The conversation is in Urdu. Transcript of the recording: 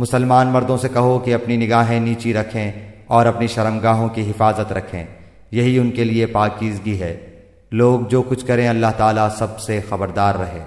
مسلمان مردوں سے کہو کہ اپنی نگاہیں نیچی رکھیں اور اپنی شرمگاہوں کی حفاظت رکھیں۔ یہی ان کے لیے پاکیزگی ہے۔ لوگ جو کچھ کریں اللہ تعالیٰ سب سے خبردار رہے۔